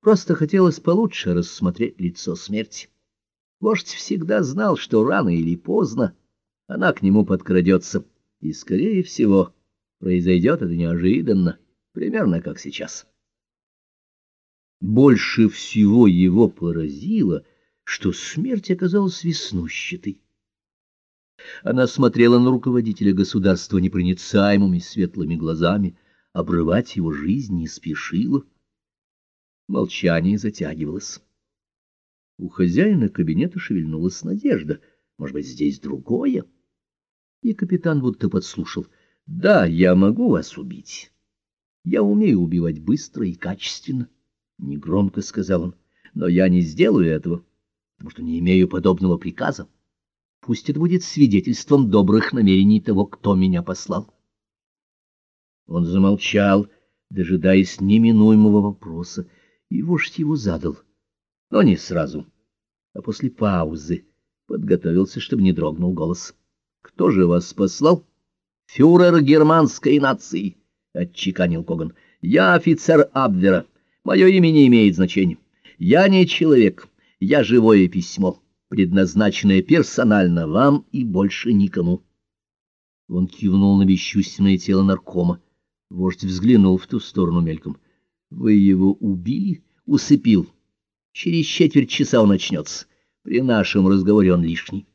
Просто хотелось получше рассмотреть лицо смерти. Вождь всегда знал, что рано или поздно она к нему подкрадется, и, скорее всего, произойдет это неожиданно, примерно как сейчас. Больше всего его поразило, что смерть оказалась веснущатой. Она смотрела на руководителя государства непроницаемыми светлыми глазами, обрывать его жизнь не спешила. Молчание затягивалось. У хозяина кабинета шевельнулась надежда. Может быть, здесь другое? И капитан будто подслушал. «Да, я могу вас убить. Я умею убивать быстро и качественно», — негромко сказал он. «Но я не сделаю этого, потому что не имею подобного приказа. Пусть это будет свидетельством добрых намерений того, кто меня послал». Он замолчал, дожидаясь неминуемого вопроса и вождь его задал, но не сразу, а после паузы подготовился, чтобы не дрогнул голос. «Кто же вас послал?» «Фюрер германской нации», — отчеканил Коган. «Я офицер Абвера. Мое имя не имеет значения. Я не человек, я живое письмо, предназначенное персонально вам и больше никому». Он кивнул на бесчувственное тело наркома. Вождь взглянул в ту сторону мельком. Вы его убили? Усыпил. Через четверть часа он начнется. При нашем разговоре он лишний.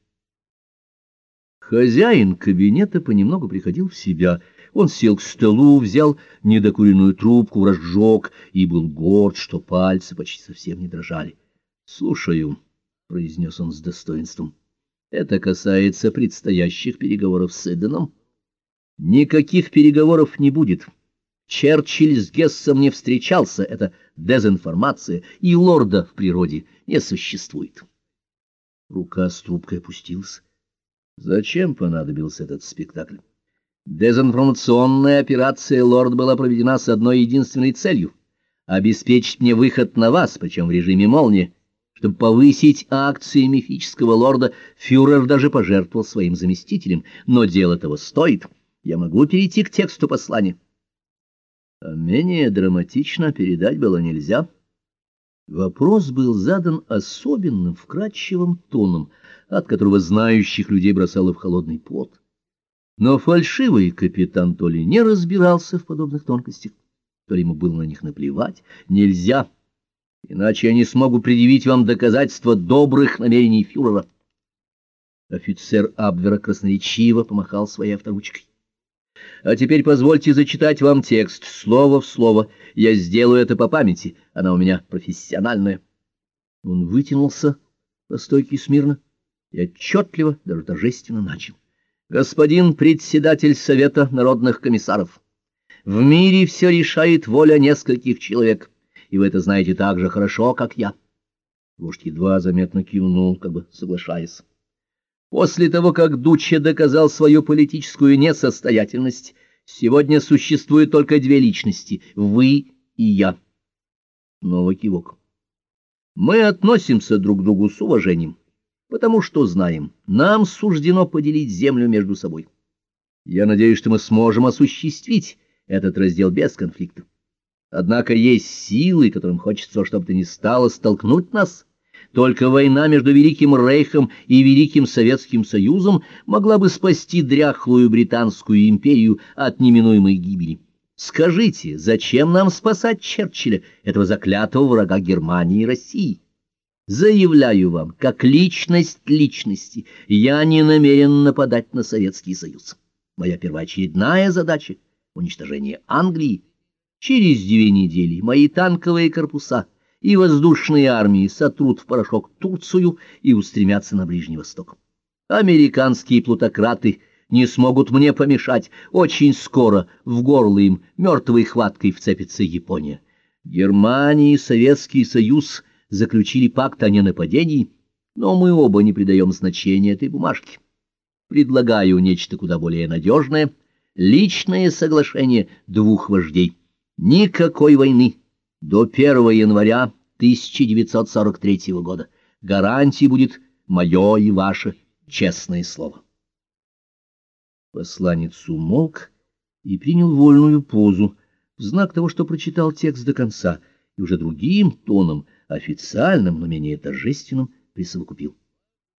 Хозяин кабинета понемногу приходил в себя. Он сел к столу, взял недокуренную трубку, разжег и был горд, что пальцы почти совсем не дрожали. — Слушаю, — произнес он с достоинством. — Это касается предстоящих переговоров с Эденом. — Никаких переговоров не будет. — Черчилль с Гессом не встречался, это дезинформация, и лорда в природе не существует. Рука с трубкой опустилась. Зачем понадобился этот спектакль? Дезинформационная операция «Лорд» была проведена с одной единственной целью — обеспечить мне выход на вас, причем в режиме молнии. Чтобы повысить акции мифического лорда, фюрер даже пожертвовал своим заместителем, но дело того стоит. Я могу перейти к тексту послания. Менее драматично передать было нельзя. Вопрос был задан особенным, вкрадчивым тоном, от которого знающих людей бросало в холодный пот. Но фальшивый капитан то ли не разбирался в подобных тонкостях, то ли ему было на них наплевать. Нельзя, иначе я не смогу предъявить вам доказательства добрых намерений фюрера. Офицер Абвера красноречиво помахал своей авторучкой. А теперь позвольте зачитать вам текст, слово в слово. Я сделаю это по памяти, она у меня профессиональная. Он вытянулся по стойке смирно и отчетливо, даже торжественно начал. Господин председатель Совета народных комиссаров, в мире все решает воля нескольких человек, и вы это знаете так же хорошо, как я. Вождь едва заметно кивнул, как бы соглашаясь. После того, как Дуччи доказал свою политическую несостоятельность, сегодня существует только две личности — вы и я. Новый кивок. Мы относимся друг к другу с уважением, потому что знаем, нам суждено поделить землю между собой. Я надеюсь, что мы сможем осуществить этот раздел без конфликта. Однако есть силы, которым хочется, чтобы то ни стало, столкнуть нас — только война между Великим Рейхом и Великим Советским Союзом могла бы спасти дряхлую Британскую империю от неминуемой гибели. Скажите, зачем нам спасать Черчилля, этого заклятого врага Германии и России? Заявляю вам, как личность личности, я не намерен нападать на Советский Союз. Моя первоочередная задача — уничтожение Англии. Через две недели мои танковые корпуса — и воздушные армии сотрут в порошок Турцию и устремятся на Ближний Восток. Американские плутократы не смогут мне помешать. Очень скоро в горло им мертвой хваткой вцепится Япония. Германия и Советский Союз заключили пакт о ненападении, но мы оба не придаем значения этой бумажке. Предлагаю нечто куда более надежное — личное соглашение двух вождей. Никакой войны до 1 января 1943 года. Гарантией будет мое и ваше честное слово. Посланец умолк и принял вольную позу, в знак того, что прочитал текст до конца, и уже другим тоном, официальным, но менее торжественным, присовокупил.